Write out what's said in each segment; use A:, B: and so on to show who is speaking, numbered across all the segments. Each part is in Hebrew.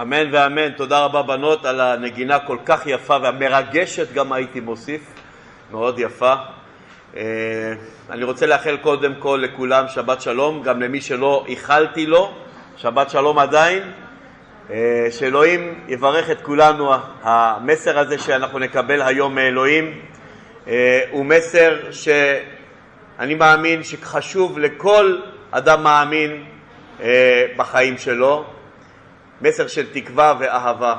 A: אמן ואמן. תודה רבה בנות על הנגינה כל כך יפה והמרגשת גם הייתי מוסיף, מאוד יפה. אה, אני רוצה לאחל קודם כל לכולם שבת שלום, גם למי שלא איחלתי לו, שבת שלום עדיין. אה, שאלוהים יברך את כולנו. המסר הזה שאנחנו נקבל היום מאלוהים אה, הוא מסר שאני מאמין שחשוב לכל אדם מאמין בחיים שלו. מסר של תקווה ואהבה.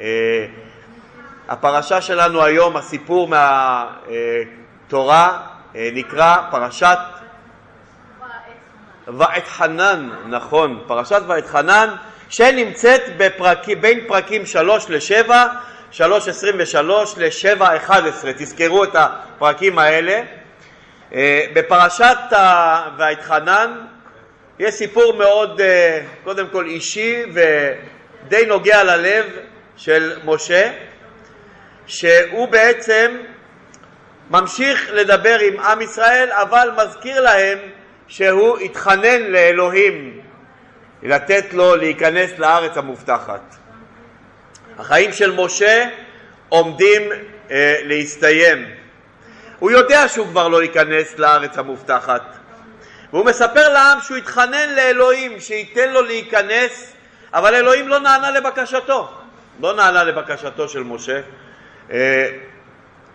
A: אה, הפרשה שלנו היום, הסיפור מהתורה, אה, נקרא פרשת ואת חנן, נכון, פרשת ואת חנן, שנמצאת בפרק, בין פרקים 3 ל-7, 3.23 ל-7.11, תזכרו את הפרקים האלה. אה, בפרשת ואת חנן יש סיפור מאוד, אה, קודם כל אישי ודי נוגע ללב של משה, שהוא בעצם ממשיך לדבר עם עם ישראל, אבל מזכיר להם שהוא התחנן לאלוהים לתת לו להיכנס לארץ המובטחת. החיים של משה עומדים אה, להסתיים. הוא יודע שהוא כבר לא ייכנס לארץ המובטחת, והוא מספר לעם שהוא התחנן לאלוהים שייתן לו להיכנס, אבל אלוהים לא נענה לבקשתו, לא נענה לבקשתו של משה אה,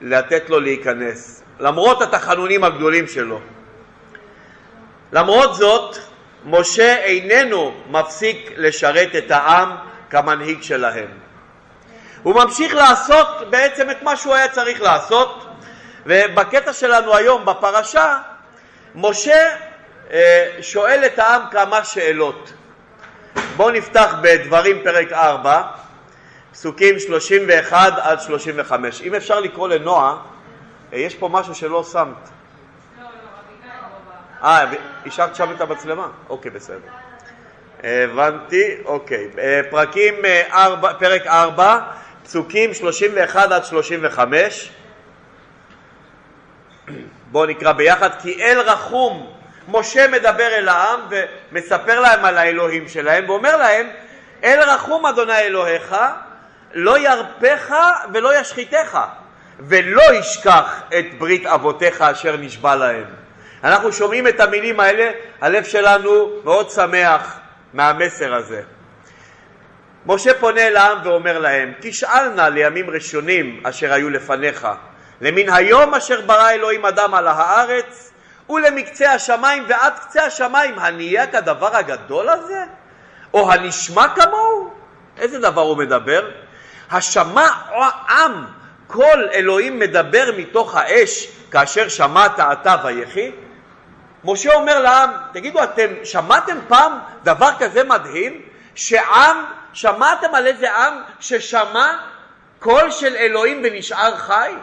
A: לתת לו להיכנס, למרות התחנונים הגדולים שלו. למרות זאת, משה איננו מפסיק לשרת את העם כמנהיג שלהם. הוא ממשיך לעשות בעצם את מה שהוא היה צריך לעשות, ובקטע שלנו היום בפרשה, משה שואל את העם כמה שאלות. בואו נפתח בדברים פרק 4, פסוקים 31 עד 35. אם אפשר לקרוא לנועה, אה, יש פה משהו שלא שמת. אה, השארת שם את המצלמה? אוקיי, בסדר. הבנתי, אוקיי. אה, פרקים 4, פרק 4, פסוקים 31 עד 35. בואו נקרא ביחד. כי אל רחום משה מדבר אל העם ומספר להם על האלוהים שלהם ואומר להם אל רחום אדוני אלוהיך לא ירפך ולא ישחיתך ולא ישכח את ברית אבותיך אשר נשבע להם. אנחנו שומעים את המילים האלה, הלב שלנו מאוד שמח מהמסר הזה. משה פונה אל העם ואומר להם, תשאל נא לימים ראשונים אשר היו לפניך, למן היום אשר ברא אלוהים אדם על הארץ, ולמקצה השמיים ועד קצה השמיים, הנהיה כדבר הגדול הזה? או הנשמע כמוהו? איזה דבר הוא מדבר? השמע עם כל אלוהים מדבר מתוך האש כאשר שמעת אתה ויחי? משה אומר לעם, תגידו אתם שמעתם פעם דבר כזה מדהים? שעם, שמעתם על איזה עם ששמע קול של אלוהים ונשאר חי?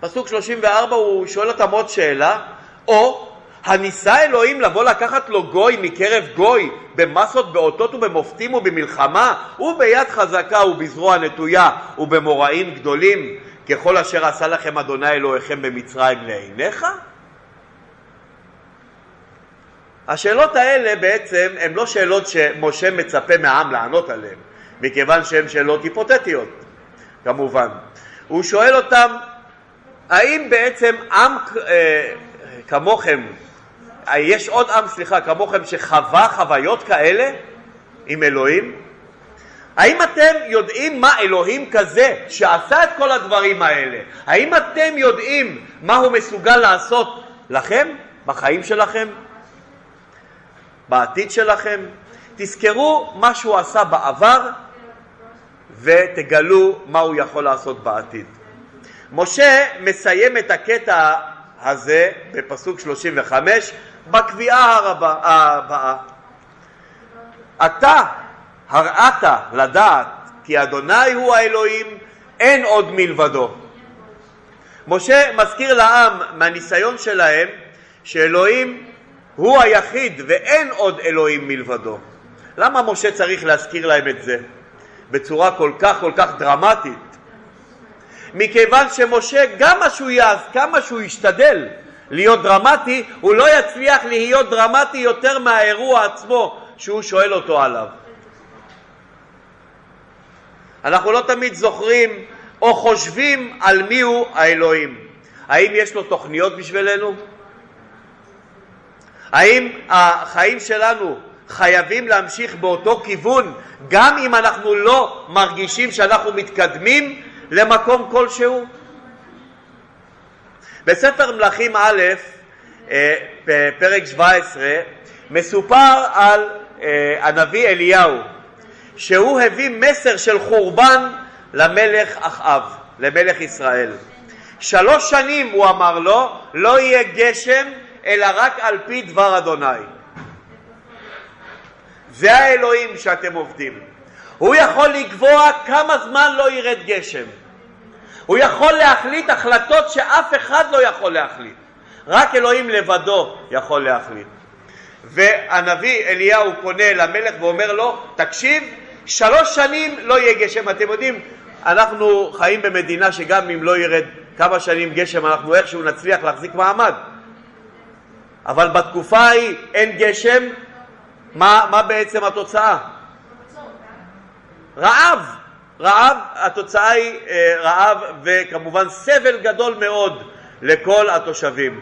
A: פסוק 34 הוא שואל אותם עוד שאלה, או הניסה אלוהים לבוא לקחת לו גוי מקרב גוי במסות, באותות ובמופתים ובמלחמה וביד חזקה ובזרוע נטויה ובמוראים גדולים ככל אשר עשה לכם אדוני אלוהיכם במצרים לעיניך? השאלות האלה בעצם הן לא שאלות שמשה מצפה מהעם לענות עליהן, מכיוון שהן שאלות היפותטיות כמובן. הוא שואל אותם האם בעצם עם אה, כמוכם, יש עוד עם, סליחה, כמוכם שחווה חוויות כאלה עם אלוהים? האם אתם יודעים מה אלוהים כזה שעשה את כל הדברים האלה, האם אתם יודעים מה הוא מסוגל לעשות לכם, בחיים שלכם, בעתיד שלכם? תזכרו מה שהוא עשה בעבר ותגלו מה הוא יכול לעשות בעתיד. משה מסיים את הקטע הזה בפסוק 35 בקביעה הבאה: אתה הראת לדעת כי אדוני הוא האלוהים, אין עוד מלבדו. משה מזכיר לעם מהניסיון שלהם שאלוהים הוא היחיד ואין עוד אלוהים מלבדו. למה משה צריך להזכיר להם את זה בצורה כל כך כל כך דרמטית? מכיוון שמשה, כמה שהוא יעז, כמה שהוא ישתדל להיות דרמטי, הוא לא יצליח להיות דרמטי יותר מהאירוע עצמו שהוא שואל אותו עליו. אנחנו לא תמיד זוכרים או חושבים על מיהו האלוהים. האם יש לו תוכניות בשבילנו? האם החיים שלנו חייבים להמשיך באותו כיוון גם אם אנחנו לא מרגישים שאנחנו מתקדמים למקום כלשהו? בספר מלכים א', אה, פרק 17, מסופר על אה, הנביא אליהו, שהוא הביא מסר של חורבן למלך אחאב, למלך ישראל. שלוש שנים הוא אמר לו, לא יהיה גשם אלא רק על פי דבר אדוני. זה האלוהים שאתם עובדים. הוא יכול לקבוע כמה זמן לא ירד גשם. הוא יכול להחליט החלטות שאף אחד לא יכול להחליט. רק אלוהים לבדו יכול להחליט. והנביא אליהו פונה למלך ואומר לו, תקשיב, שלוש שנים לא יהיה גשם. אתם יודעים, אנחנו חיים במדינה שגם אם לא ירד כמה שנים גשם, אנחנו איכשהו נצליח להחזיק מעמד. אבל בתקופה ההיא אין גשם, מה, מה בעצם התוצאה? רעב. רעב, התוצאה היא אה, רעב וכמובן סבל גדול מאוד לכל התושבים.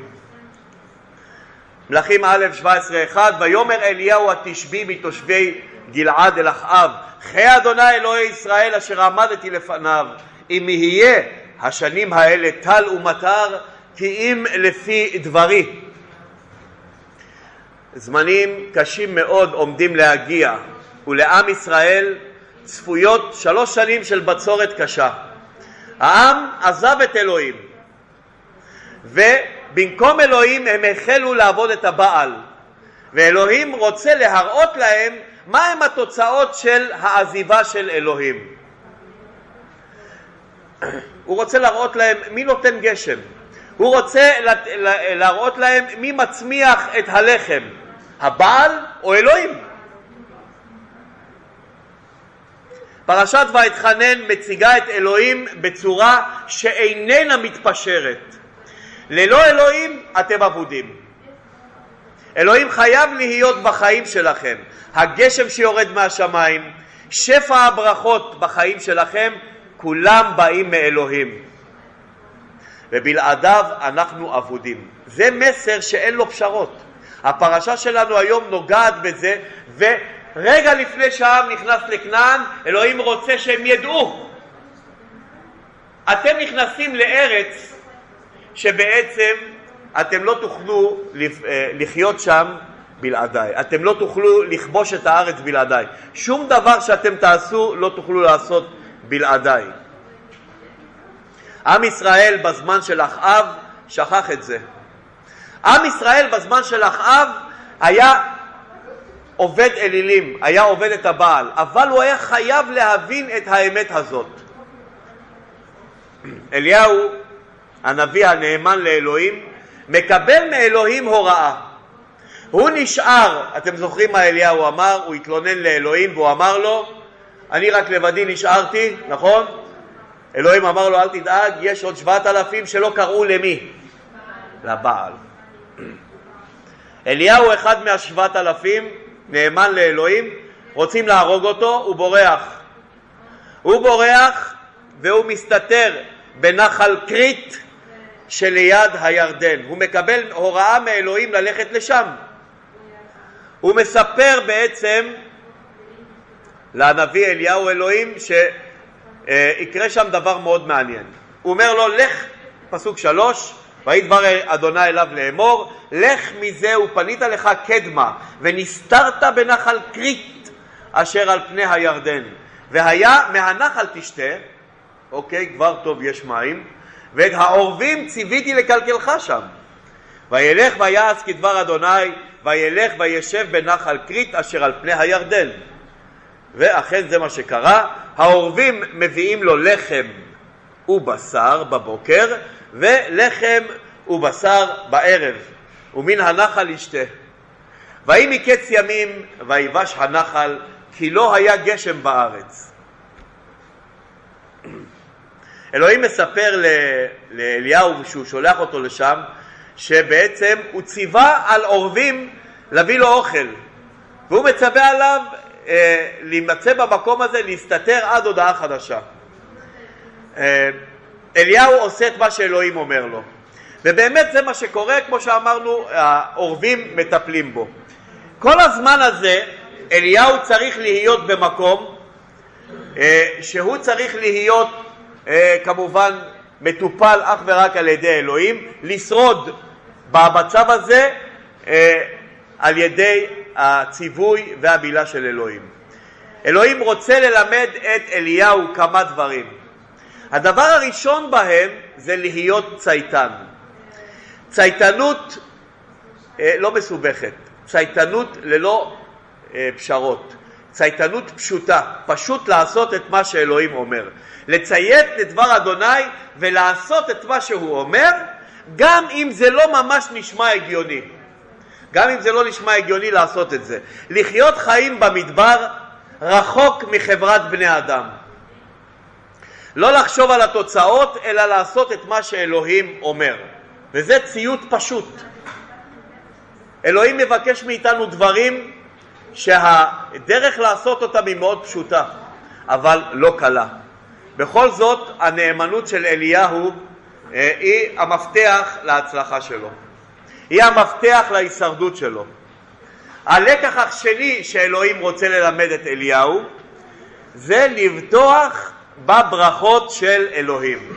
A: מלכים א' 17-1 ויאמר אליהו התשבי מתושבי גלעד אל אחאב חי אדוני אלוהי ישראל אשר עמדתי לפניו אם יהיה השנים האלה טל ומטר כי אם לפי דברי זמנים קשים מאוד עומדים להגיע ולעם ישראל צפויות שלוש שנים של בצורת קשה. העם עזב את אלוהים ובמקום אלוהים הם החלו לעבוד את הבעל ואלוהים רוצה להראות להם מהם התוצאות של העזיבה של אלוהים. הוא רוצה להראות להם מי נותן גשם, הוא רוצה להראות להם מי מצמיח את הלחם, הבעל או אלוהים. פרשת ואתחנן מציגה את אלוהים בצורה שאיננה מתפשרת. ללא אלוהים אתם אבודים. אלוהים חייב להיות בחיים שלכם. הגשם שיורד מהשמיים, שפע הברכות בחיים שלכם, כולם באים מאלוהים. ובלעדיו אנחנו אבודים. זה מסר שאין לו פשרות. הפרשה שלנו היום נוגעת בזה, רגע לפני שהעם נכנס לכנען, אלוהים רוצה שהם ידעו. אתם נכנסים לארץ שבעצם אתם לא תוכלו אה, לחיות שם בלעדיי. אתם לא תוכלו לכבוש את הארץ בלעדיי. שום דבר שאתם תעשו לא תוכלו לעשות בלעדיי. עם ישראל בזמן של אחאב שכח את זה. עם ישראל בזמן של אחאב היה עובד אלילים, היה עובד את הבעל, אבל הוא היה חייב להבין את האמת הזאת. אליהו, הנביא הנאמן לאלוהים, מקבל מאלוהים הוראה. הוא נשאר, אתם זוכרים מה אליהו אמר? הוא התלונן לאלוהים והוא אמר לו, אני רק לבדי נשארתי, נכון? אלוהים אמר לו, אל תדאג, יש עוד שבעת אלפים שלא קראו למי? לבעל. אליהו אחד מהשבעת אלפים נאמן לאלוהים, רוצים להרוג אותו, הוא בורח. הוא בורח והוא מסתתר בנחל כרית שליד הירדן. הוא מקבל הוראה מאלוהים ללכת לשם. הוא מספר בעצם לנביא אליהו אלוהים שיקרה שם דבר מאוד מעניין. הוא אומר לו, לך, פסוק שלוש, דבר אדוני אליו לאמור, לך מזה ופנית לך קדמה, ונסתרת בנחל כרית אשר על פני הירדן. והיה מהנחל תשתה, אוקיי, כבר טוב יש מים, ואת העורבים ציוויתי לקלקלך שם. וילך ויעש כדבר אדוני, וילך וישב בנחל כרית אשר על פני הירדן. ואכן זה מה שקרה, העורבים מביאים לו לחם ובשר בבוקר, ולחם ובשר בערב, ומן הנחל ישתה. ויהי מקץ ימים, ויבש הנחל, כי לא היה גשם בארץ. אלוהים מספר לאליהו, שהוא שולח אותו לשם, שבעצם הוא ציווה על עורבים להביא לו אוכל, והוא מצווה עליו אה, להימצא במקום הזה, להסתתר עד הודעה חדשה. אה, אליהו עושה את מה שאלוהים אומר לו. ובאמת זה מה שקורה, כמו שאמרנו, העורבים מטפלים בו. כל הזמן הזה אליהו צריך להיות במקום אה, שהוא צריך להיות אה, כמובן מטופל אך ורק על ידי אלוהים, לשרוד במצב הזה על ידי הציווי והמילה של אלוהים. אלוהים רוצה ללמד את אליהו כמה דברים. הדבר הראשון בהם זה להיות צייתן. צייתנות אה, לא מסובכת, צייתנות ללא אה, פשרות, צייתנות פשוטה, פשוט לעשות את מה שאלוהים אומר. לציית לדבר אדוני ולעשות את מה שהוא אומר, גם אם זה לא ממש נשמע הגיוני. גם אם זה לא נשמע הגיוני לעשות את זה. לחיות חיים במדבר רחוק מחברת בני אדם. לא לחשוב על התוצאות, אלא לעשות את מה שאלוהים אומר. וזה ציות פשוט. אלוהים מבקש מאיתנו דברים שהדרך לעשות אותם היא מאוד פשוטה, אבל לא קלה. בכל זאת, הנאמנות של אליהו אה, היא המפתח להצלחה שלו. היא המפתח להישרדות שלו. הלקח השני שאלוהים רוצה ללמד את אליהו זה לבטוח בברכות של אלוהים.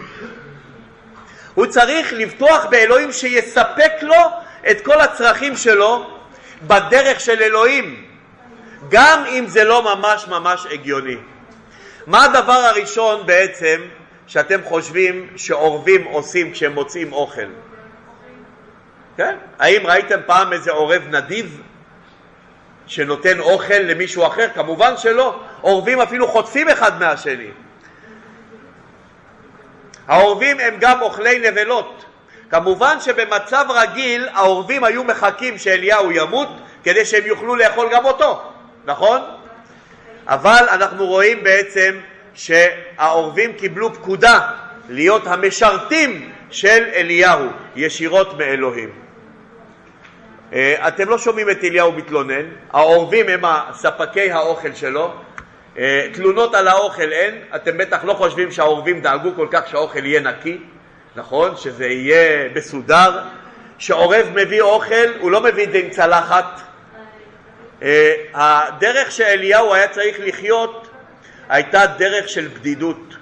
A: הוא צריך לבטוח באלוהים שיספק לו את כל הצרכים שלו בדרך של אלוהים, גם אם זה לא ממש ממש הגיוני. מה הדבר הראשון בעצם שאתם חושבים שעורבים עושים כשהם מוצאים אוכל? כן? האם ראיתם פעם איזה עורב נדיב שנותן אוכל למישהו אחר? כמובן שלא. עורבים אפילו חוטפים אחד מהשני. העורבים הם גם אוכלי נבלות. כמובן שבמצב רגיל העורבים היו מחכים שאליהו ימות כדי שהם יוכלו לאכול גם אותו, נכון? אבל אנחנו רואים בעצם שהעורבים קיבלו פקודה להיות המשרתים של אליהו ישירות מאלוהים. אה, אתם לא שומעים את אליהו מתלונן, העורבים הם ספקי האוכל שלו, תלונות על האוכל אין, אתם בטח לא חושבים שהעורבים דאגו כל כך שהאוכל יהיה נקי, נכון? שזה יהיה מסודר. שעורב מביא אוכל, הוא לא מביא את זה עם צלחת. אה, הדרך שאליהו היה צריך לחיות הייתה דרך של בדידות,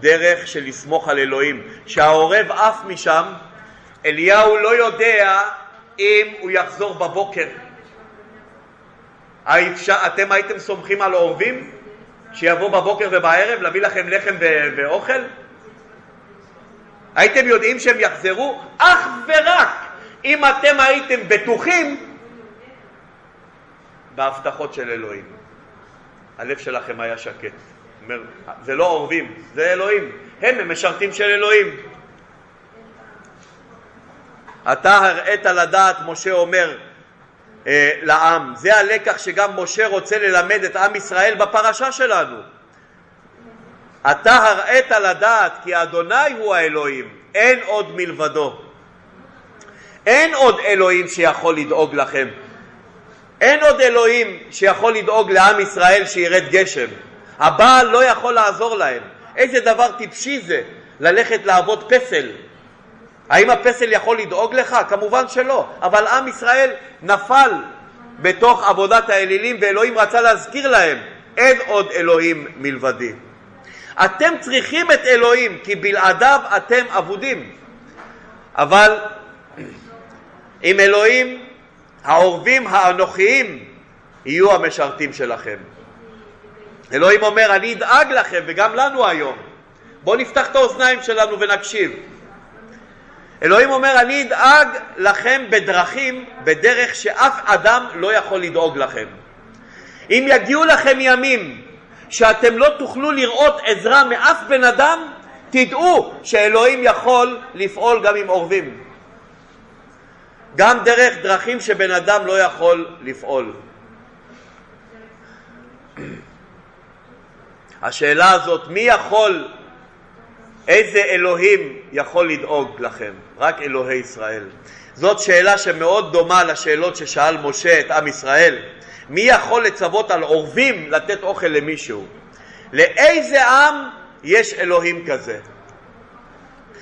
A: דרך של לסמוך על אלוהים. שהעורב עף משם, אליהו לא יודע אם הוא יחזור בבוקר. אתם הייתם סומכים על עורבים שיבוא בבוקר ובערב להביא לכם לחם ואוכל? הייתם יודעים שהם יחזרו אך ורק אם אתם הייתם בטוחים בהבטחות של אלוהים. הלב שלכם היה שקט. זה לא עורבים, זה אלוהים. הם, הם משרתים של אלוהים. אתה הראית לדעת, משה אומר אה, לעם. זה הלקח שגם משה רוצה ללמד את עם ישראל בפרשה שלנו. אתה הראית לדעת כי אדוני הוא האלוהים, אין עוד מלבדו. אין עוד אלוהים שיכול לדאוג לכם. אין עוד אלוהים שיכול לדאוג לעם ישראל שירד גשם. הבעל לא יכול לעזור להם. איזה דבר טיפשי זה ללכת לעבוד פסל. האם הפסל יכול לדאוג לך? כמובן שלא. אבל עם ישראל נפל בתוך עבודת האלילים ואלוהים רצה להזכיר להם אין עוד אלוהים מלבדי. אתם צריכים את אלוהים כי בלעדיו אתם אבודים. אבל עם אלוהים העורבים האנוכיים יהיו המשרתים שלכם. אלוהים אומר אני אדאג לכם וגם לנו היום. בואו נפתח את האוזניים שלנו ונקשיב. אלוהים אומר אני אדאג לכם בדרכים, בדרך שאף אדם לא יכול לדאוג לכם. אם יגיעו לכם ימים שאתם לא תוכלו לראות עזרה מאף בן אדם, תדעו שאלוהים יכול לפעול גם עם עורבים. גם דרך דרכים שבן אדם לא יכול לפעול. השאלה הזאת, מי יכול, איזה אלוהים יכול לדאוג לכם? רק אלוהי ישראל. זאת שאלה שמאוד דומה לשאלות ששאל משה את עם ישראל. מי יכול לצוות על עורבים לתת אוכל למישהו? לאיזה עם יש אלוהים כזה?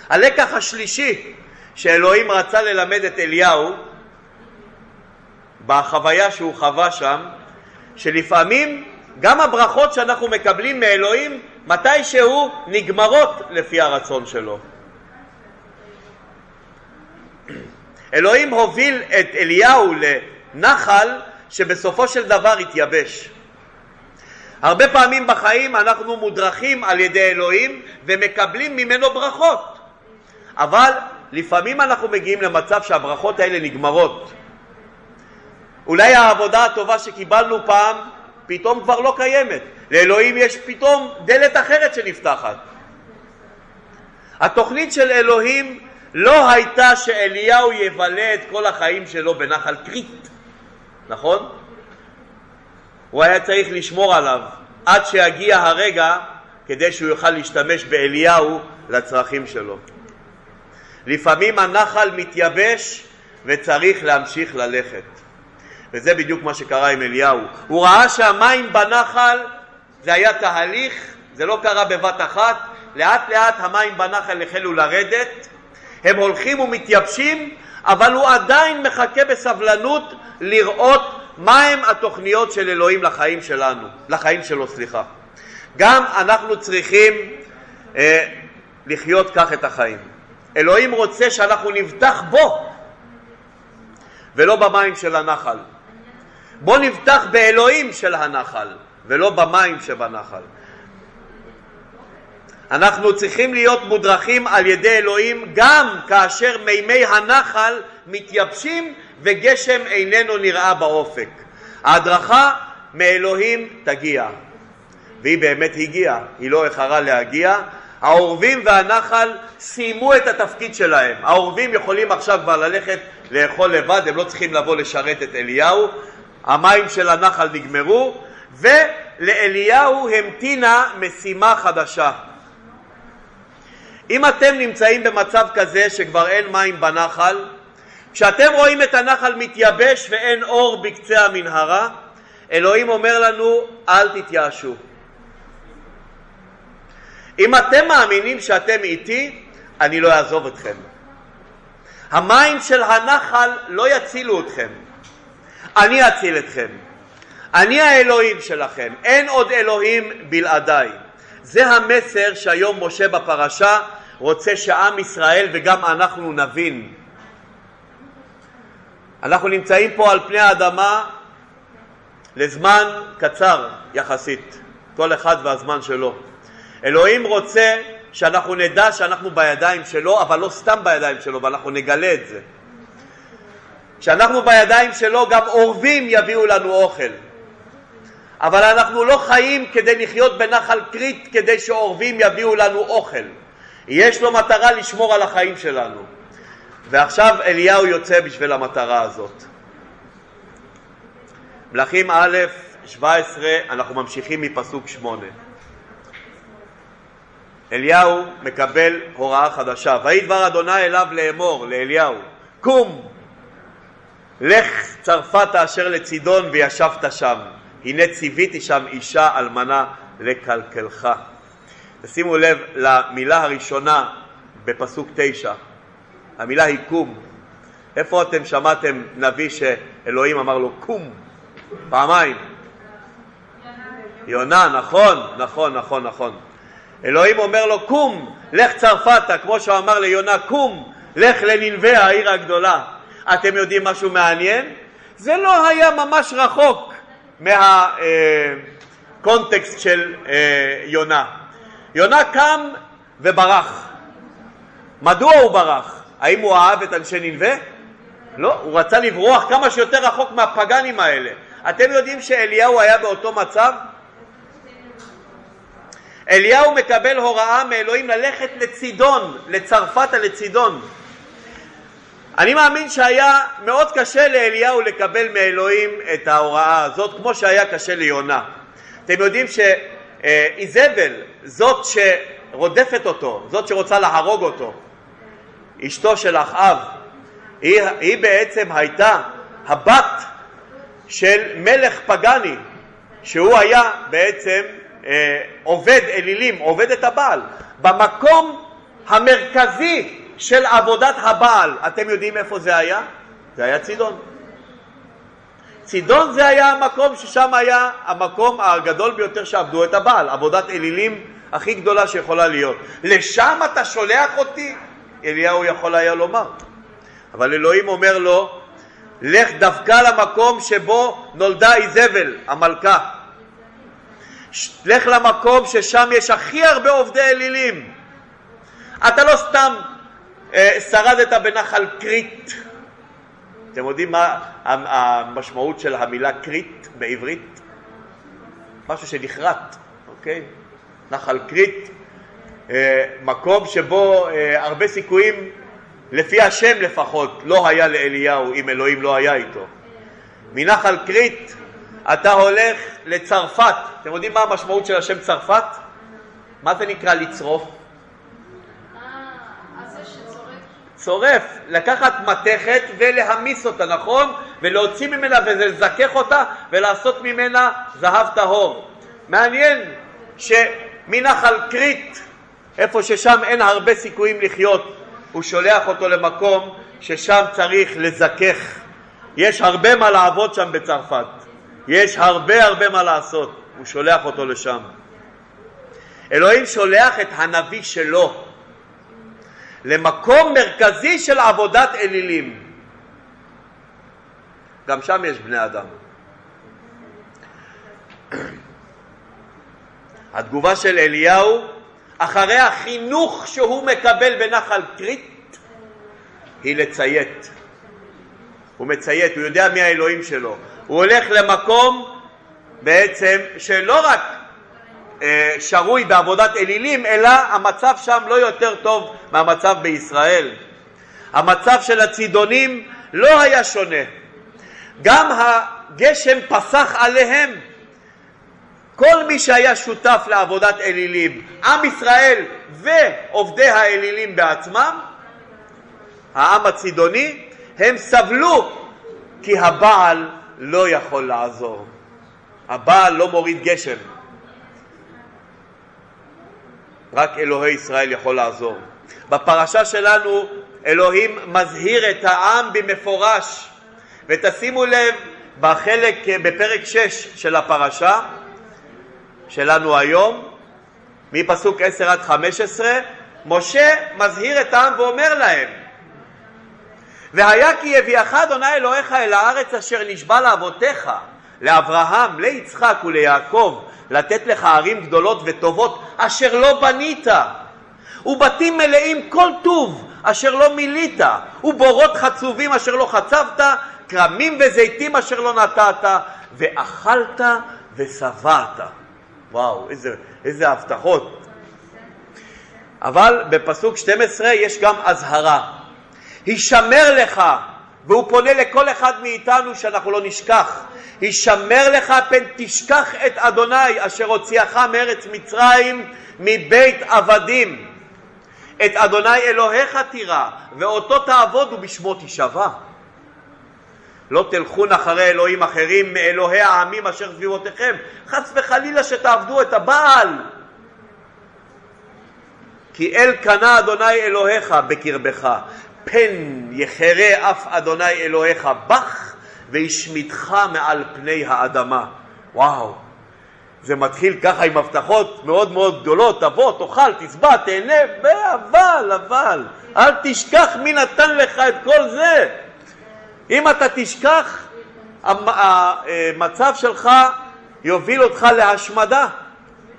A: הלקח השלישי שאלוהים רצה ללמד את אליהו בחוויה שהוא חווה שם, שלפעמים גם הברכות שאנחנו מקבלים מאלוהים מתישהו נגמרות לפי הרצון שלו. אלוהים הוביל את אליהו לנחל שבסופו של דבר התייבש. הרבה פעמים בחיים אנחנו מודרכים על ידי אלוהים ומקבלים ממנו ברכות, אבל לפעמים אנחנו מגיעים למצב שהברכות האלה נגמרות. אולי העבודה הטובה שקיבלנו פעם פתאום כבר לא קיימת. לאלוהים יש פתאום דלת אחרת שנפתחת. התוכנית של אלוהים לא הייתה שאליהו יבלה את כל החיים שלו בנחל כרית, נכון? הוא היה צריך לשמור עליו עד שיגיע הרגע כדי שהוא יוכל להשתמש באליהו לצרכים שלו. לפעמים הנחל מתייבש וצריך להמשיך ללכת. וזה בדיוק מה שקרה עם אליהו. הוא ראה שהמים בנחל זה היה תהליך, זה לא קרה בבת אחת, לאט לאט המים בנחל החלו לרדת, הם הולכים ומתייבשים, אבל הוא עדיין מחכה בסבלנות לראות מהם התוכניות של אלוהים לחיים שלנו, לחיים שלו, סליחה. גם אנחנו צריכים אה, לחיות כך את החיים. אלוהים רוצה שאנחנו נבטח בו ולא במים של הנחל. בוא נבטח באלוהים של הנחל ולא במים שבנחל. אנחנו צריכים להיות מודרכים על ידי אלוהים גם כאשר מימי הנחל מתייבשים וגשם איננו נראה באופק. ההדרכה מאלוהים תגיע, והיא באמת הגיעה, היא לא איחרה להגיע. העורבים והנחל סיימו את התפקיד שלהם. העורבים יכולים עכשיו כבר ללכת לאכול לבד, הם לא צריכים לבוא לשרת את אליהו. המים של הנחל נגמרו, ולאליהו המתינה משימה חדשה. אם אתם נמצאים במצב כזה שכבר אין מים בנחל, כשאתם רואים את הנחל מתייבש ואין אור בקצה המנהרה, אלוהים אומר לנו, אל תתייאשו. אם אתם מאמינים שאתם איתי, אני לא אעזוב אתכם. המים של הנחל לא יצילו אתכם. אני אציל אתכם. אני האלוהים שלכם, אין עוד אלוהים בלעדיי. זה המסר שהיום משה בפרשה רוצה שעם ישראל וגם אנחנו נבין. אנחנו נמצאים פה על פני האדמה לזמן קצר יחסית, כל אחד והזמן שלו. אלוהים רוצה שאנחנו נדע שאנחנו בידיים שלו, אבל לא סתם בידיים שלו, ואנחנו נגלה את זה. כשאנחנו בידיים שלו גם אורבים יביאו לנו אוכל. אבל אנחנו לא חיים כדי לחיות בנחל כרית כדי שאורבים יביאו לנו אוכל. יש לו מטרה לשמור על החיים שלנו. ועכשיו אליהו יוצא בשביל המטרה הזאת. מלכים א', 17, אנחנו ממשיכים מפסוק 8. אליהו מקבל הוראה חדשה. ויהי דבר אדוני אליו לאמור, לאליהו, קום, לך צרפתה אשר לצידון וישבת שם, הנה ציוויתי שם אישה אלמנה לקלקלך. תשימו לב למילה הראשונה בפסוק תשע, המילה היא קום. איפה אתם שמעתם נביא שאלוהים אמר לו קום? פעמיים. יונה, נכון, נכון, נכון, נכון. אלוהים אומר לו קום, לך צרפתה, כמו שהוא אמר ליונה קום, לך לננבה העיר הגדולה. אתם יודעים משהו מעניין? זה לא היה ממש רחוק מהקונטקסט אה, של אה, יונה. יונה קם וברח. מדוע הוא ברח? האם הוא אהב את אנשי ננבה? לא, הוא רצה לברוח כמה שיותר רחוק מהפגאנים האלה. אתם יודעים שאליהו היה באותו מצב? אליהו מקבל הוראה מאלוהים ללכת לצידון, לצרפתה לצידון. אני מאמין שהיה מאוד קשה לאליהו לקבל מאלוהים את ההוראה הזאת, כמו שהיה קשה ליונה. אתם יודעים שאיזבל, זאת שרודפת אותו, זאת שרוצה להרוג אותו, אשתו של אחאב, היא, היא בעצם הייתה הבת של מלך פגני, שהוא היה בעצם אה, עובד אלילים, עובד את הבעל, במקום המרכזי של עבודת הבעל. אתם יודעים איפה זה היה? זה היה צידון. צידון זה היה המקום ששם היה המקום הגדול ביותר שעבדו את הבעל, עבודת אלילים הכי גדולה שיכולה להיות. לשם אתה שולח אותי? אליהו יכול היה לומר. אבל אלוהים אומר לו, לך דווקא למקום שבו נולדה איזבל, המלכה. לך למקום ששם יש הכי הרבה עובדי אלילים. אתה לא סתם שרדת בנחל קרית. אתם יודעים מה המשמעות של המילה קרית בעברית? משהו שנכרת, אוקיי? נחל קרית, אה, מקום שבו אה, הרבה סיכויים, לפי השם לפחות, לא היה לאליהו אם אלוהים לא היה איתו. מנחל קרית אתה הולך לצרפת. אתם יודעים מה המשמעות של השם צרפת? מה זה נקרא לצרוף? צורף, לקחת מתכת ולהמיס אותה, נכון? ולהוציא ממנה ולזכך אותה ולעשות ממנה זהב טהור. מעניין שמנחל כרית, איפה ששם אין הרבה סיכויים לחיות, הוא שולח אותו למקום ששם צריך לזכך. יש הרבה מה לעבוד שם בצרפת. יש הרבה הרבה מה לעשות, הוא שולח אותו לשם. אלוהים שולח את הנביא שלו למקום מרכזי של עבודת אלילים. גם שם יש בני אדם. התגובה של אליהו, אחרי החינוך שהוא מקבל בנחל קרית, היא לציית. הוא מציית, הוא יודע מי האלוהים שלו. הוא הולך למקום בעצם שלא רק שרוי בעבודת אלילים, אלא המצב שם לא יותר טוב מהמצב בישראל. המצב של הצידונים לא היה שונה. גם הגשם פסח עליהם. כל מי שהיה שותף לעבודת אלילים, עם ישראל ועובדי האלילים בעצמם, העם הצידוני, הם סבלו כי הבעל לא יכול לעזור. הבעל לא מוריד גשם. רק אלוהי ישראל יכול לעזור. בפרשה שלנו אלוהים מזהיר את העם במפורש, ותשימו לב בחלק, בפרק 6 של הפרשה שלנו היום, מפסוק 10 עד 15, משה מזהיר את העם ואומר להם והיה כי יביאך אדוני אלוהיך אל הארץ אשר נשבע לאבותיך, לאברהם, ליצחק וליעקב, לתת לך ערים גדולות וטובות אשר לא בנית, ובתים מלאים כל טוב אשר לא מילאת, ובורות חצובים אשר לא חצבת, כרמים וזיתים אשר לא נטעת, ואכלת ושבעת. וואו, איזה, איזה הבטחות. אבל בפסוק 12 יש גם אזהרה. הישמר לך, והוא פונה לכל אחד מאיתנו שאנחנו לא נשכח, הישמר לך פן תשכח את אדוני אשר הוציאך מארץ מצרים מבית עבדים. את אדוני אלוהיך תירא, ואותו תעבוד ובשמו תשבע. לא תלכון אחרי אלוהים אחרים מאלוהי העמים אשר סביבותיכם, חס וחלילה שתעבדו את הבעל. כי אל קנה אדוני אלוהיך בקרבך, פן יחרה אף אדוני אלוהיך בך וישמידך מעל פני האדמה. וואו, זה מתחיל ככה עם הבטחות מאוד מאוד גדולות, תבוא, תאכל, תשבע, תהנה, אבל, אבל, אל תשכח מי נתן לך את כל זה. אם אתה תשכח, המצב שלך יוביל אותך להשמדה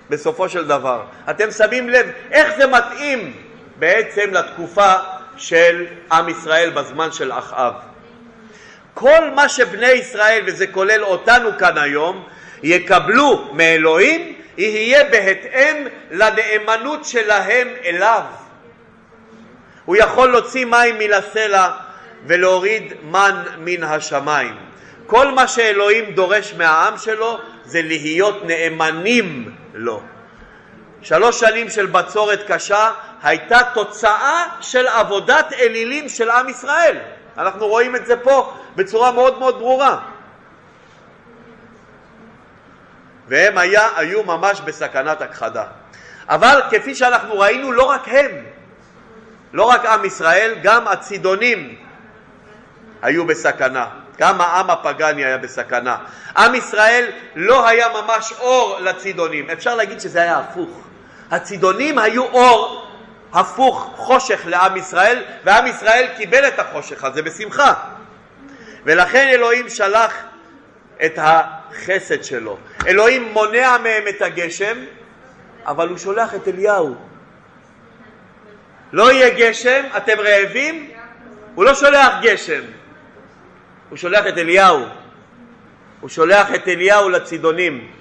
A: בסופו של דבר. אתם שמים לב איך זה מתאים בעצם לתקופה של עם ישראל בזמן של אחאב. כל מה שבני ישראל, וזה כולל אותנו כאן היום, יקבלו מאלוהים, יהיה בהתאם לנאמנות שלהם אליו. הוא יכול להוציא מים מן הסלע ולהוריד מן מן השמיים. כל מה שאלוהים דורש מהעם שלו זה להיות נאמנים לו. שלוש שנים של בצורת קשה הייתה תוצאה של עבודת אלילים של עם ישראל. אנחנו רואים את זה פה בצורה מאוד מאוד ברורה. והם היה, היו ממש בסכנת הכחדה. אבל כפי שאנחנו ראינו, לא רק הם, לא רק עם ישראל, גם הצידונים היו בסכנה. גם העם הפגני היה בסכנה. עם ישראל לא היה ממש אור לצידונים. אפשר להגיד שזה היה הפוך. הצידונים היו אור הפוך, חושך לעם ישראל, ועם ישראל קיבל את החושך הזה בשמחה. ולכן אלוהים שלח את החסד שלו. אלוהים מונע מהם את הגשם, אבל הוא שולח את אליהו. לא יהיה גשם, אתם רעבים? הוא לא שולח גשם, הוא שולח את אליהו. הוא שולח את אליהו לצידונים.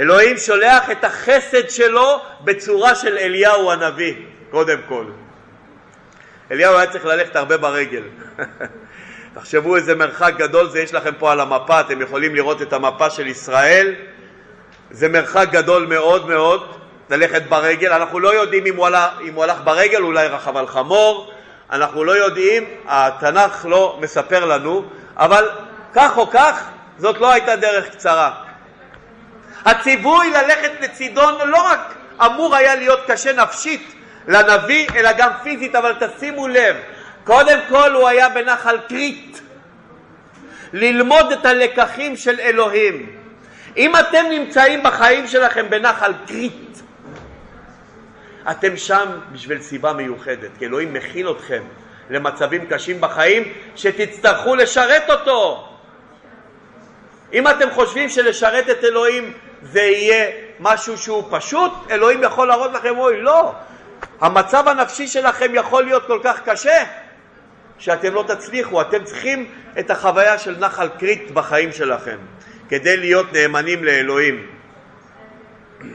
A: אלוהים שולח את החסד שלו בצורה של אליהו הנביא, קודם כל. אליהו היה צריך ללכת הרבה ברגל. תחשבו איזה מרחק גדול זה יש לכם פה על המפה, אתם יכולים לראות את המפה של ישראל. זה מרחק גדול מאוד מאוד, ללכת ברגל. אנחנו לא יודעים אם הוא, הלך, אם הוא הלך ברגל, אולי רכב על חמור, אנחנו לא יודעים, התנ"ך לא מספר לנו, אבל כך או כך, זאת לא הייתה דרך קצרה. הציווי ללכת לצידון לא רק אמור היה להיות קשה נפשית לנביא, אלא גם פיזית, אבל תשימו לב, קודם כל הוא היה בנחל קרית, ללמוד את הלקחים של אלוהים. אם אתם נמצאים בחיים שלכם בנחל קרית, אתם שם בשביל סיבה מיוחדת, כי אלוהים מכין אתכם למצבים קשים בחיים שתצטרכו לשרת אותו. אם אתם חושבים שלשרת את אלוהים זה יהיה משהו שהוא פשוט, אלוהים יכול להראות לכם, אוי, לא. המצב הנפשי שלכם יכול להיות כל כך קשה שאתם לא תצליחו. אתם צריכים את החוויה של נחל קרית בחיים שלכם כדי להיות נאמנים לאלוהים.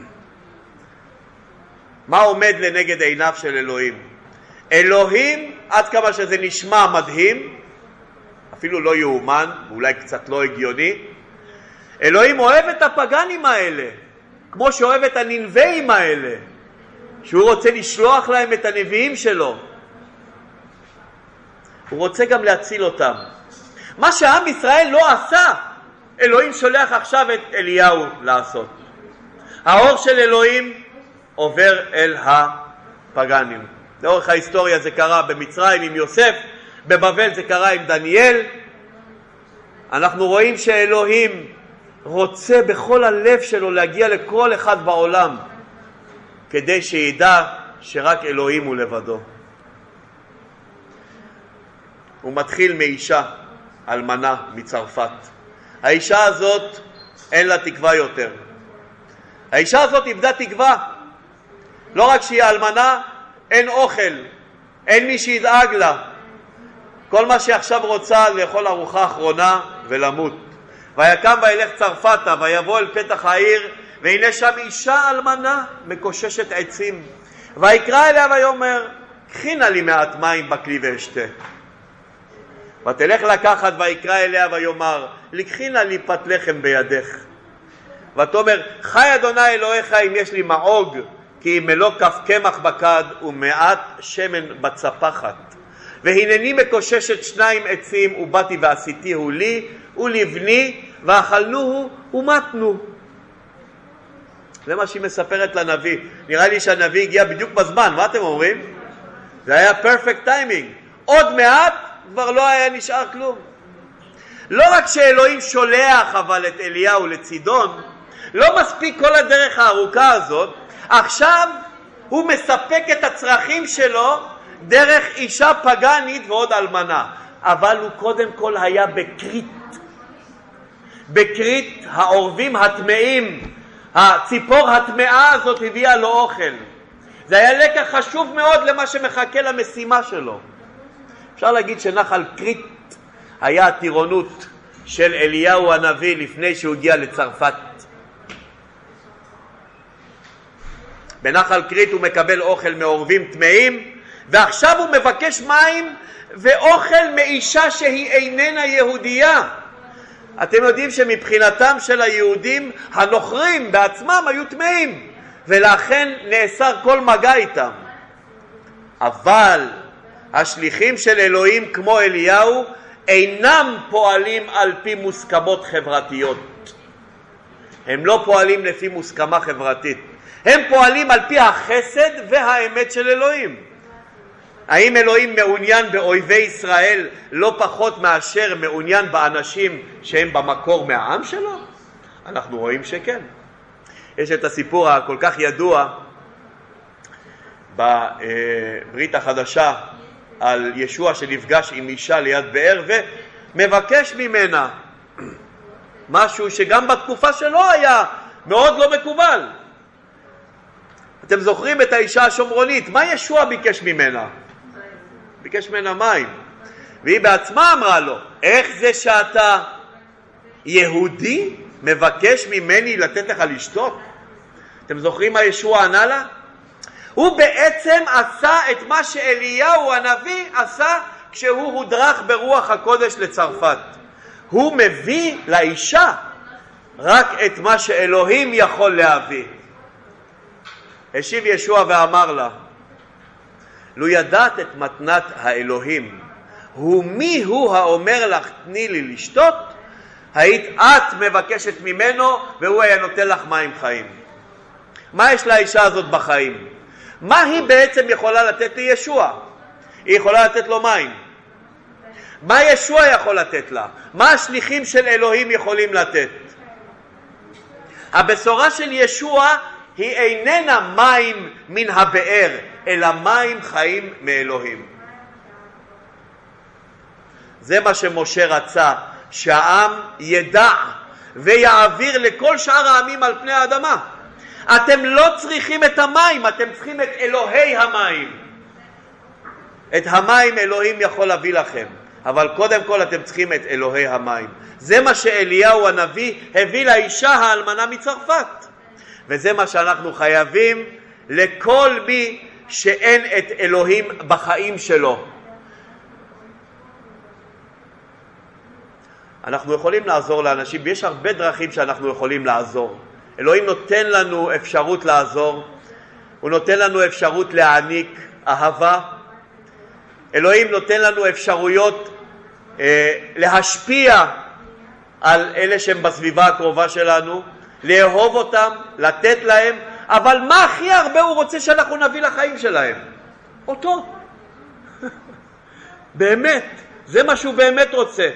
A: מה עומד לנגד עיניו של אלוהים? אלוהים, עד כמה שזה נשמע מדהים, אפילו לא יאומן, ואולי קצת לא הגיוני, אלוהים אוהב את הפגנים האלה, כמו שאוהב את הננבאים האלה, שהוא רוצה לשלוח להם את הנביאים שלו. הוא רוצה גם להציל אותם. מה שעם ישראל לא עשה, אלוהים שולח עכשיו את אליהו לעשות. האור של אלוהים עובר אל הפגנים. לאורך ההיסטוריה זה קרה במצרים עם יוסף, בבבל זה קרה עם דניאל. אנחנו רואים שאלוהים רוצה בכל הלב שלו להגיע לכל אחד בעולם כדי שידע שרק אלוהים הוא לבדו. הוא מתחיל מאישה אלמנה מצרפת. האישה הזאת אין לה תקווה יותר. האישה הזאת איבדה תקווה. לא רק שהיא אלמנה, אין אוכל, אין מי שידאג לה. כל מה שעכשיו רוצה לאכול ארוחה אחרונה ולמות. ויקם וילך צרפתה ויבוא אל פתח העיר והנה שם אישה אלמנה מקוששת עצים. ויקרא אליה ויאמר קחי נא לי מעט מים בכלי ואשתה. ותלך לקחת ויקרא אליה ויאמר לקחי נא לי פת לחם בידך. ותאמר חי אדוני אלוהיך אם יש לי מעוג כי אם מלוא כף קמח בכד ומעט שמן בצפחת והנני מקוששת שניים עצים ובאתי ועשיתיהו לי ולבני ואכלנוהו ומתנו. זה מה שהיא מספרת לנביא. נראה לי שהנביא הגיע בדיוק בזמן, מה אתם אומרים? זה היה פרפקט טיימינג. עוד מעט כבר לא היה נשאר כלום. לא רק שאלוהים שולח אבל את אליהו לצידון, לא מספיק כל הדרך הארוכה הזאת, עכשיו הוא מספק את הצרכים שלו דרך אישה פגנית ועוד אלמנה. אבל הוא קודם כל היה בקריט בכרית העורבים הטמאים, הציפור הטמאה הזאת הביאה לו אוכל. זה היה לקח חשוב מאוד למה שמחכה למשימה שלו. אפשר להגיד שנחל כרית היה הטירונות של אליהו הנביא לפני שהוא הגיע לצרפת. בנחל כרית הוא מקבל אוכל מעורבים טמאים ועכשיו הוא מבקש מים ואוכל מאישה שהיא איננה יהודייה. אתם יודעים שמבחינתם של היהודים הנוכרים בעצמם היו טמאים ולכן נאסר כל מגע איתם. אבל השליחים של אלוהים כמו אליהו אינם פועלים על פי מוסכמות חברתיות. הם לא פועלים לפי מוסכמה חברתית, הם פועלים על פי החסד והאמת של אלוהים. האם אלוהים מעוניין באויבי ישראל לא פחות מאשר מעוניין באנשים שהם במקור מהעם שלו? אנחנו רואים שכן. יש את הסיפור הכל כך ידוע בברית החדשה על ישוע שנפגש עם אישה ליד באר ומבקש ממנה משהו שגם בתקופה שלו היה מאוד לא מקובל. אתם זוכרים את האישה השומרונית, מה ישוע ביקש ממנה? ביקש ממנה מים. והיא בעצמה אמרה לו, איך זה שאתה יהודי מבקש ממני לתת לך לשתות? אתם זוכרים מה ישוע ענה לה? הוא בעצם עשה את מה שאליהו הנביא עשה כשהוא הודרך ברוח הקודש לצרפת. הוא מביא לאישה רק את מה שאלוהים יכול להביא. השיב ישוע ואמר לה, לו ידעת את מתנת האלוהים, הוא מי הוא האומר לך תני לי לשתות, היית את מבקשת ממנו והוא היה נותן לך מים חיים. מה יש לאישה הזאת בחיים? מה היא בעצם יכולה לתת לישוע? היא יכולה לתת לו מים. מה ישוע יכול לתת לה? מה השליחים של אלוהים יכולים לתת? הבשורה של ישוע היא איננה מים מן הבאר, אלא מים חיים מאלוהים. זה מה שמשה רצה, שהעם ידע ויעביר לכל שאר העמים על פני האדמה. אתם לא צריכים את המים, אתם צריכים את אלוהי המים. את המים אלוהים יכול להביא לכם, אבל קודם כל אתם צריכים את אלוהי המים. זה מה שאליהו הנביא הביא לאישה האלמנה מצרפת, וזה מה שאנחנו חייבים לכל מי שאין את אלוהים בחיים שלו. אנחנו יכולים לעזור לאנשים, ויש הרבה דרכים שאנחנו יכולים לעזור. אלוהים נותן לנו אפשרות לעזור, הוא נותן לנו אפשרות להעניק אהבה, אלוהים נותן לנו אפשרויות אה, להשפיע על אלה שהם בסביבה הקרובה שלנו, לאהוב אותם, לתת להם, אבל מה הכי הרבה הוא רוצה שאנחנו נביא לחיים שלהם? אותו. באמת, זה מה שהוא באמת רוצה.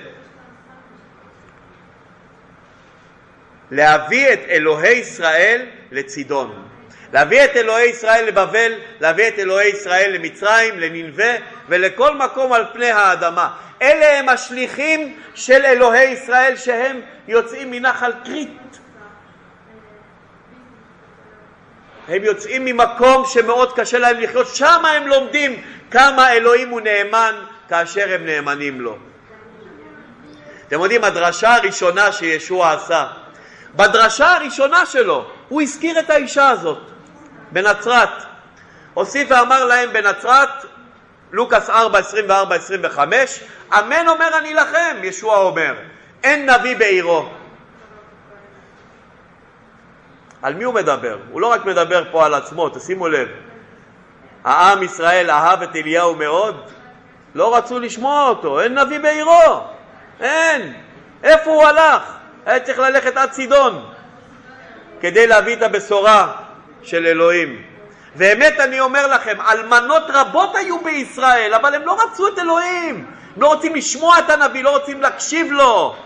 A: להביא את אלוהי ישראל לצידון. להביא את אלוהי ישראל לבבל, להביא את אלוהי ישראל למצרים, לננבה ולכל מקום על פני האדמה. אלה הם השליחים של אלוהי ישראל שהם יוצאים מנחל כרית. הם יוצאים ממקום שמאוד קשה להם לחיות, שם הם לומדים כמה אלוהים הוא נאמן כאשר הם נאמנים לו. אתם יודעים, הדרשה הראשונה שישוע עשה, בדרשה הראשונה שלו הוא הזכיר את האישה הזאת בנצרת. הוסיף ואמר להם בנצרת, לוקאס 4, 24, 25, אמן אומר אני לכם, ישוע אומר, אין נביא בעירו. על מי הוא מדבר? הוא לא רק מדבר פה על עצמו, תשימו לב. העם ישראל אהב את אליהו מאוד, לא רצו לשמוע אותו, אין נביא בעירו, אין. איפה הוא הלך? היה צריך ללכת עד צידון כדי להביא את הבשורה של אלוהים. באמת אני אומר לכם, אלמנות רבות היו בישראל, אבל הם לא רצו את אלוהים. הם לא רוצים לשמוע את הנביא, לא רוצים להקשיב לו.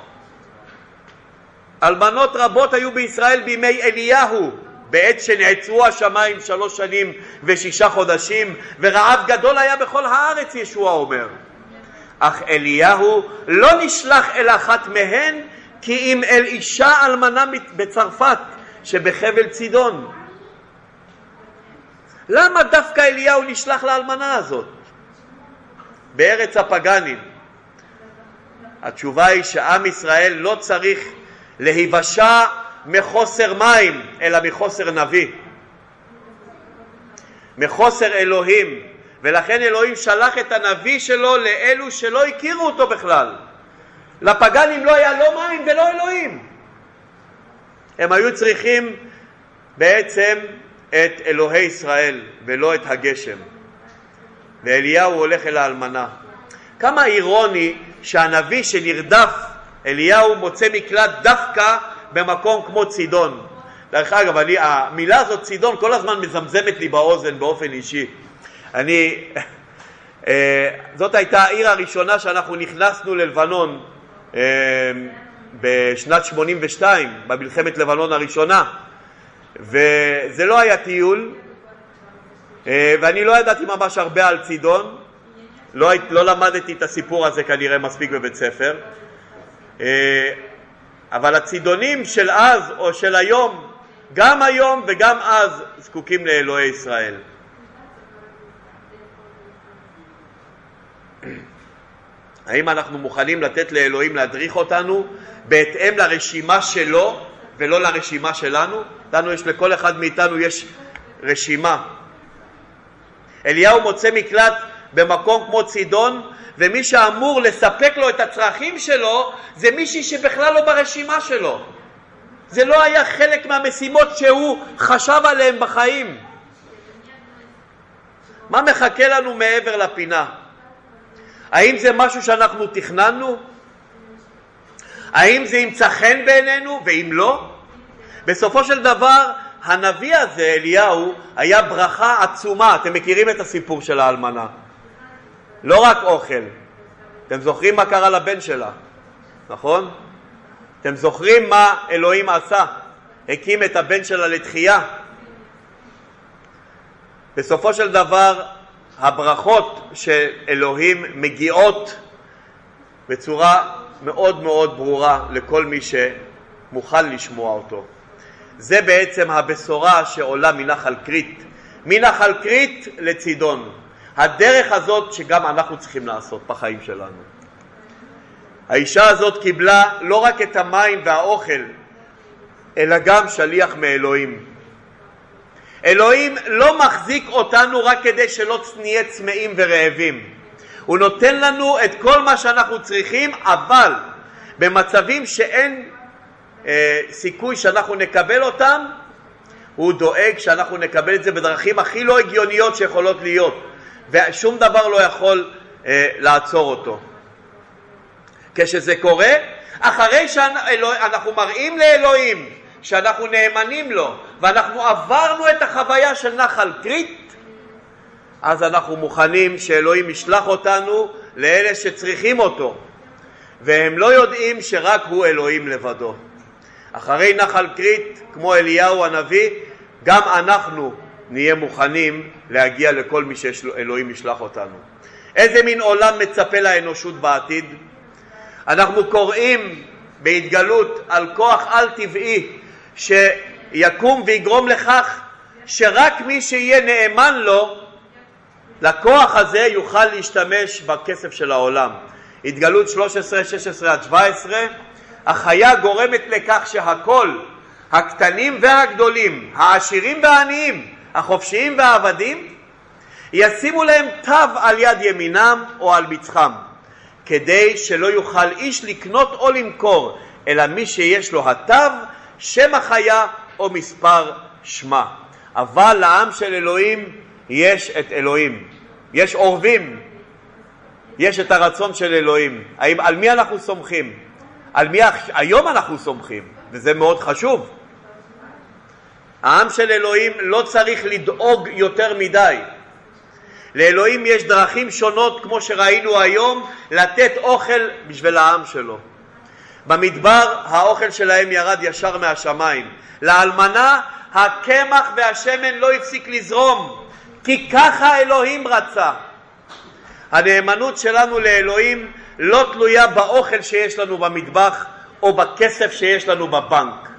A: אלמנות רבות היו בישראל בימי אליהו, בעת שנעצרו השמיים שלוש שנים ושישה חודשים, ורעב גדול היה בכל הארץ, ישוע אומר. אך אליהו לא נשלח אל אחת מהן, כי אם אל אישה אלמנה בצרפת שבחבל צידון. למה דווקא אליהו נשלח לאלמנה הזאת? בארץ הפגאנים. התשובה היא שעם ישראל לא צריך להיוושע מחוסר מים, אלא מחוסר נביא. מחוסר אלוהים, ולכן אלוהים שלח את הנביא שלו לאלו שלא הכירו אותו בכלל. לפגנים לא היה לא מים ולא אלוהים. הם היו צריכים בעצם את אלוהי ישראל ולא את הגשם. ואליהו הולך אל האלמנה. כמה אירוני שהנביא שנרדף, אליהו מוצא מקלט דווקא במקום כמו צידון. דרך אגב, אני, המילה הזאת צידון כל הזמן מזמזמת לי באוזן באופן אישי. אני, אה, זאת הייתה העיר הראשונה שאנחנו נכנסנו ללבנון אה, בשנת 82, במלחמת לבנון הראשונה, וזה לא היה טיול, אה, ואני לא ידעתי ממש הרבה על צידון, לא, לא למדתי את הסיפור הזה כנראה מספיק בבית ספר, אבל הצידונים של אז או של היום, גם היום וגם אז זקוקים לאלוהי ישראל. האם אנחנו מוכנים לתת לאלוהים להדריך אותנו בהתאם לרשימה שלו ולא לרשימה שלנו? לנו יש, לכל אחד מאיתנו יש רשימה. אליהו מוצא מקלט במקום כמו צידון, ומי שאמור לספק לו את הצרכים שלו זה מישהי שבכלל לא ברשימה שלו. זה לא היה חלק מהמשימות שהוא חשב עליהן בחיים. מה מחכה לנו מעבר לפינה? האם זה משהו שאנחנו תכננו? האם זה ימצא חן בעינינו? ואם לא? בסופו של דבר הנביא הזה, אליהו, היה ברכה עצומה. אתם מכירים את הסיפור של האלמנה. לא רק אוכל. אתם זוכרים מה קרה לבן שלה, נכון? אתם זוכרים מה אלוהים עשה? הקים את הבן שלה לתחייה. בסופו של דבר הברכות של אלוהים מגיעות בצורה מאוד מאוד ברורה לכל מי שמוכן לשמוע אותו. זה בעצם הבשורה שעולה מנחל כרית, מנחל כרית לצידון. הדרך הזאת שגם אנחנו צריכים לעשות בחיים שלנו. האישה הזאת קיבלה לא רק את המים והאוכל, אלא גם שליח מאלוהים. אלוהים לא מחזיק אותנו רק כדי שלא נהיה צמאים ורעבים. הוא נותן לנו את כל מה שאנחנו צריכים, אבל במצבים שאין אה, סיכוי שאנחנו נקבל אותם, הוא דואג שאנחנו נקבל את זה בדרכים הכי לא הגיוניות שיכולות להיות, ושום דבר לא יכול אה, לעצור אותו. כשזה קורה, אחרי שאנחנו מראים לאלוהים שאנחנו נאמנים לו ואנחנו עברנו את החוויה של נחל קרית, אז אנחנו מוכנים שאלוהים ישלח אותנו לאלה שצריכים אותו, והם לא יודעים שרק הוא אלוהים לבדו. אחרי נחל קרית, כמו אליהו הנביא, גם אנחנו נהיה מוכנים להגיע לכל מי שאלוהים ישלח אותנו. איזה מין עולם מצפה לאנושות בעתיד? אנחנו קוראים בהתגלות על כוח על-טבעי שיקום ויגרום לכך שרק מי שיהיה נאמן לו, לכוח הזה יוכל להשתמש בכסף של העולם. התגלות 13, 16 עד 17, החיה גורמת לכך שהכל, הקטנים והגדולים, העשירים והעניים, החופשיים והעבדים, ישימו להם תו על יד ימינם או על מצחם, כדי שלא יוכל איש לקנות או למכור, אלא מי שיש לו התו שם החיה או מספר שמה. אבל לעם של אלוהים יש את אלוהים. יש אורבים, יש את הרצון של אלוהים. האם, על מי אנחנו סומכים? על מי היום אנחנו סומכים, וזה מאוד חשוב. העם של אלוהים לא צריך לדאוג יותר מדי. לאלוהים יש דרכים שונות, כמו שראינו היום, לתת אוכל בשביל העם שלו. במדבר האוכל שלהם ירד ישר מהשמיים. לאלמנה הקמח והשמן לא הפסיק לזרום, כי ככה אלוהים רצה. הנאמנות שלנו לאלוהים לא תלויה באוכל שיש לנו במטבח או בכסף שיש לנו בבנק.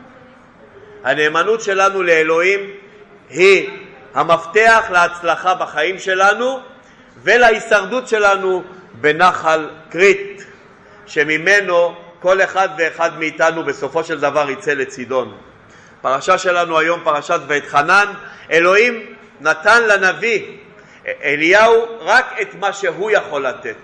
A: הנאמנות שלנו לאלוהים היא המפתח להצלחה בחיים שלנו ולהישרדות שלנו בנחל כרית, שממנו כל אחד ואחד מאיתנו בסופו של דבר יצא לצידון. פרשה שלנו היום, פרשת בית חנן, אלוהים נתן לנביא אליהו רק את מה שהוא יכול לתת.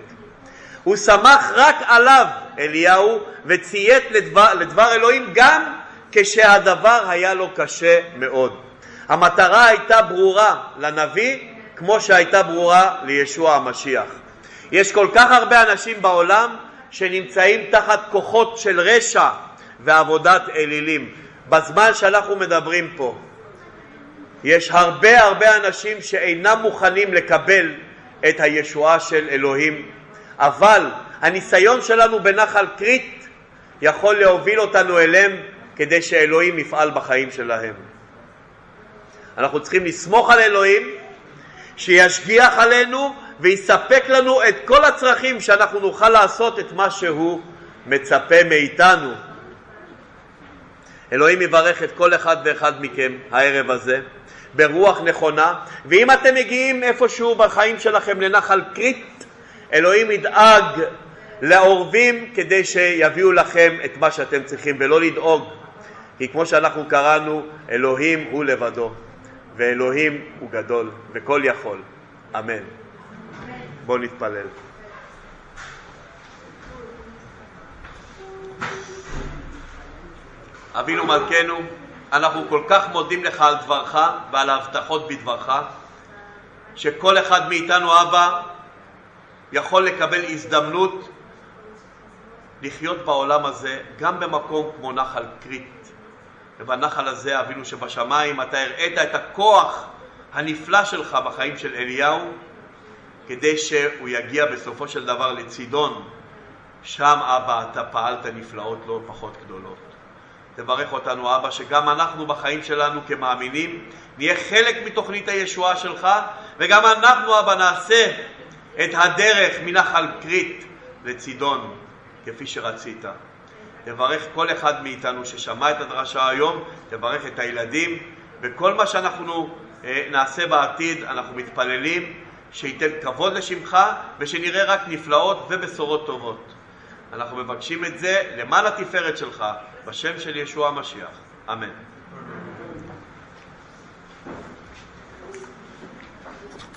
A: הוא שמח רק עליו, אליהו, וציית לדבר, לדבר אלוהים גם כשהדבר היה לו קשה מאוד. המטרה הייתה ברורה לנביא כמו שהייתה ברורה לישוע המשיח. יש כל כך הרבה אנשים בעולם שנמצאים תחת כוחות של רשע ועבודת אלילים. בזמן שאנחנו מדברים פה, יש הרבה הרבה אנשים שאינם מוכנים לקבל את הישועה של אלוהים, אבל הניסיון שלנו בנחל קרית יכול להוביל אותנו אליהם כדי שאלוהים יפעל בחיים שלהם. אנחנו צריכים לסמוך על אלוהים, שישגיח עלינו ויספק לנו את כל הצרכים שאנחנו נוכל לעשות את מה שהוא מצפה מאיתנו. אלוהים יברך את כל אחד ואחד מכם הערב הזה ברוח נכונה, ואם אתם מגיעים איפשהו בחיים שלכם לנחל קרית, אלוהים ידאג לעורבים כדי שיביאו לכם את מה שאתם צריכים, ולא לדאוג, כי כמו שאנחנו קראנו, אלוהים הוא לבדו, ואלוהים הוא גדול וכל יכול. אמן. בואו נתפלל. אבינו מלכנו, אנחנו כל כך מודים לך על דברך ועל ההבטחות בדברך, שכל אחד מאיתנו, אבא, יכול לקבל הזדמנות לחיות בעולם הזה גם במקום כמו נחל קרית. ובנחל הזה, אבינו שבשמיים, אתה הראית את הכוח הנפלא שלך בחיים של אליהו, כדי שהוא יגיע בסופו של דבר לצידון. שם, אבא, אתה פעלת נפלאות לא פחות גדולות. תברך אותנו, אבא, שגם אנחנו בחיים שלנו כמאמינים נהיה חלק מתוכנית הישועה שלך, וגם אנחנו, אבא, נעשה את הדרך מנחל קרית לצידון, כפי שרצית. תברך כל אחד מאיתנו ששמע את הדרשה היום, תברך את הילדים, וכל מה שאנחנו אה, נעשה בעתיד, אנחנו מתפללים שייתן כבוד לשמך ושנראה רק נפלאות ובשורות טובות. אנחנו מבקשים את זה למען התפארת שלך, בשם של ישוע המשיח. אמן.